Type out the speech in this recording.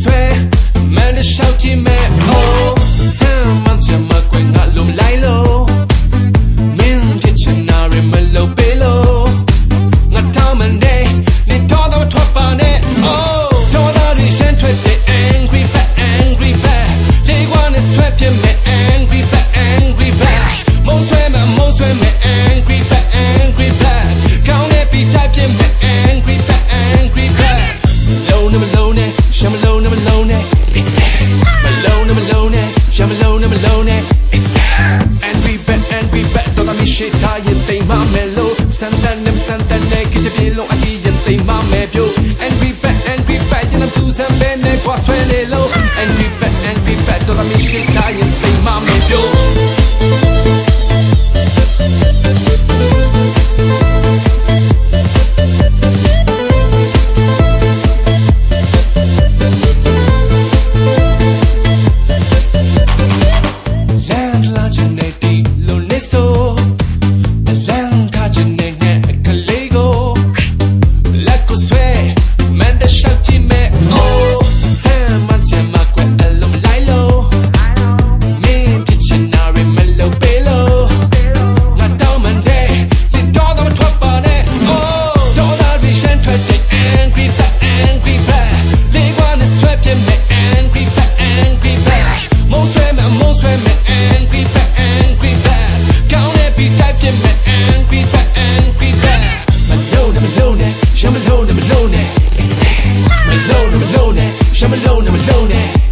swear. လုံးနဲ့ရှမလုံးနဲ့မလုံးနဲ့ is there မလုံးနဲ့မလုံးနဲ့ရှမလုံးနဲ့မလုံးနဲ့ is there and we back and we back တော့မရှိထားရင်တိမ်မမယ်လို့စံတန်နဲ့စံတန်နဲ့ကိစ္စပြေလုံးအကြည့်ရင်တိမ်မမယ် 비바 안 비바 Malone Malone 샤 Malone Malone Malone Malone 샤 Malone Malone